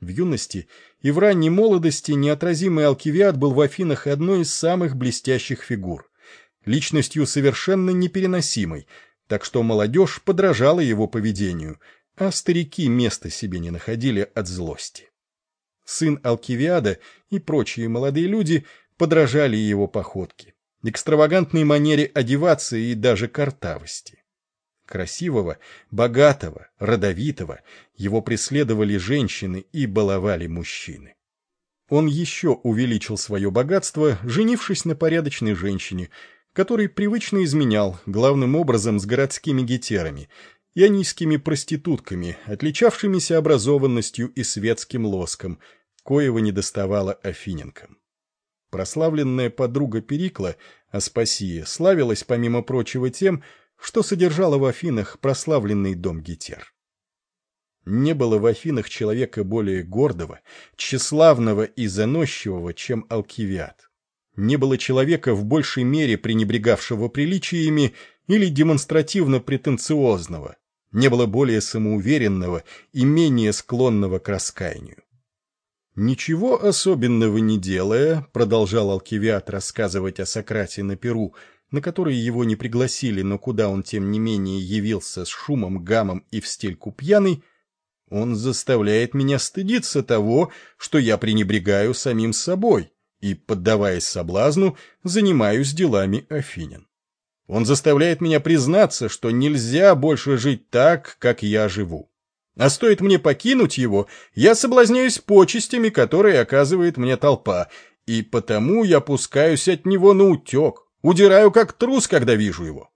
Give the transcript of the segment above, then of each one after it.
В юности и в ранней молодости неотразимый Алкивиад был в Афинах одной из самых блестящих фигур, личностью совершенно непереносимой, так что молодежь подражала его поведению, а старики места себе не находили от злости. Сын Алкивиада и прочие молодые люди подражали его походке, экстравагантной манере одеваться и даже картавости красивого, богатого, родовитого, его преследовали женщины и баловали мужчины. Он еще увеличил свое богатство, женившись на порядочной женщине, который привычно изменял, главным образом с городскими гетерами, ионийскими проститутками, отличавшимися образованностью и светским лоском, коего не доставало афиненкам. Прославленная подруга Перикла, Аспасия, славилась, помимо прочего, тем, что содержало в Афинах прославленный дом Гетер. Не было в Афинах человека более гордого, тщеславного и заносчивого, чем Алкивиад. Не было человека в большей мере пренебрегавшего приличиями или демонстративно претенциозного, не было более самоуверенного и менее склонного к раскаянию. «Ничего особенного не делая», — продолжал Алкивиад рассказывать о Сократе на Перу, на который его не пригласили, но куда он, тем не менее, явился с шумом, гамом и в стельку пьяный, он заставляет меня стыдиться того, что я пренебрегаю самим собой и, поддаваясь соблазну, занимаюсь делами Афинин. Он заставляет меня признаться, что нельзя больше жить так, как я живу. А стоит мне покинуть его, я соблазняюсь почестями, которые оказывает мне толпа, и потому я пускаюсь от него на утек, Удираю как трус, когда вижу его.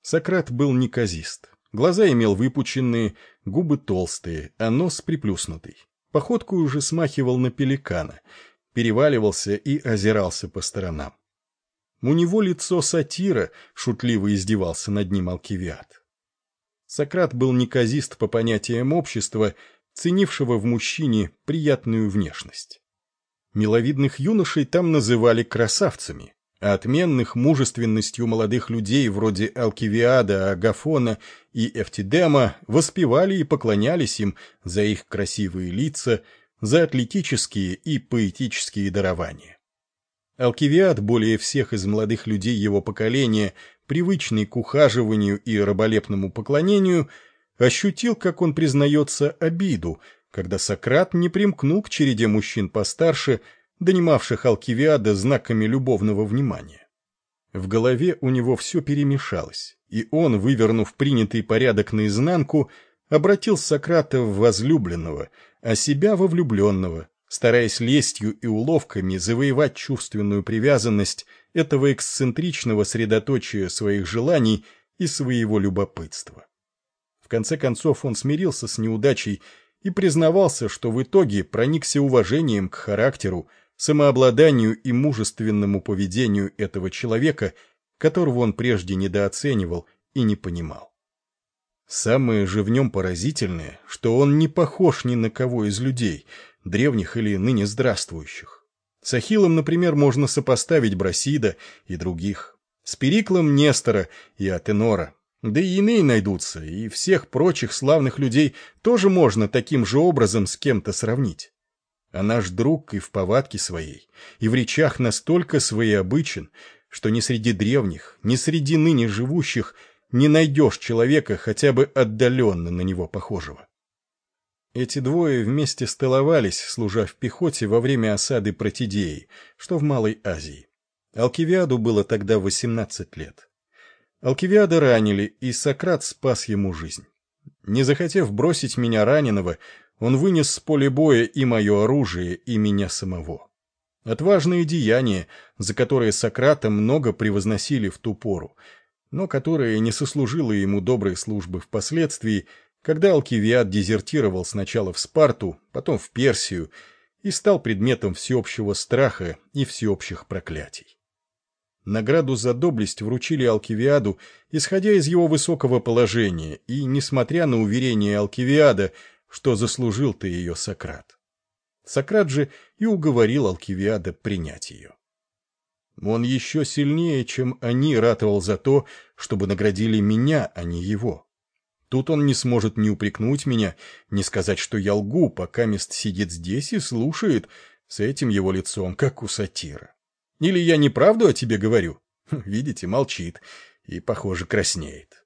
Сократ был неказист. Глаза имел выпученные, губы толстые, а нос приплюснутый. Походку уже смахивал на пеликана, переваливался и озирался по сторонам. У него лицо сатира, шутливо издевался над ним Алкивиад. Сократ был неказист по понятиям общества, ценившего в мужчине приятную внешность. Миловидных юношей там называли красавцами, отменных мужественностью молодых людей вроде Алкивиада, Агафона и Эфтидема воспевали и поклонялись им за их красивые лица, за атлетические и поэтические дарования. Алкивиад более всех из молодых людей его поколения, привычный к ухаживанию и раболепному поклонению, ощутил, как он признается, обиду, когда Сократ не примкнул к череде мужчин постарше, донимавших Алкивиада знаками любовного внимания. В голове у него все перемешалось, и он, вывернув принятый порядок наизнанку, обратил Сократа в возлюбленного, а себя во влюбленного, стараясь лестью и уловками завоевать чувственную привязанность этого эксцентричного средоточия своих желаний и своего любопытства. В конце концов он смирился с неудачей и признавался, что в итоге проникся уважением к характеру, самообладанию и мужественному поведению этого человека, которого он прежде недооценивал и не понимал. Самое же в нем поразительное, что он не похож ни на кого из людей, древних или ныне здравствующих. С Ахиллом, например, можно сопоставить Брасида и других, с Периклом Нестора и Атенора, да и иные найдутся, и всех прочих славных людей тоже можно таким же образом с кем-то сравнить. А наш друг и в повадке своей, и в речах настолько своеобычен, что ни среди древних, ни среди ныне живущих не найдешь человека, хотя бы отдаленно на него похожего. Эти двое вместе столовались, служа в пехоте во время осады Протидеи, что в Малой Азии. Алкивиаду было тогда 18 лет. Алкивиада ранили, и Сократ спас ему жизнь. Не захотев бросить меня раненого, он вынес с поля боя и мое оружие, и меня самого. Отважные деяния, за которые Сократа много превозносили в ту пору, но которое не сослужило ему доброй службы впоследствии, когда Алкивиад дезертировал сначала в Спарту, потом в Персию и стал предметом всеобщего страха и всеобщих проклятий. Награду за доблесть вручили Алкивиаду, исходя из его высокого положения, и, несмотря на уверение Алкивиада, что заслужил ты ее, Сократ. Сократ же и уговорил Алкивиада принять ее. Он еще сильнее, чем они, ратовал за то, чтобы наградили меня, а не его. Тут он не сможет ни упрекнуть меня, ни сказать, что я лгу, пока мест сидит здесь и слушает с этим его лицом, как у сатира. Или я неправду о тебе говорю? Видите, молчит и, похоже, краснеет.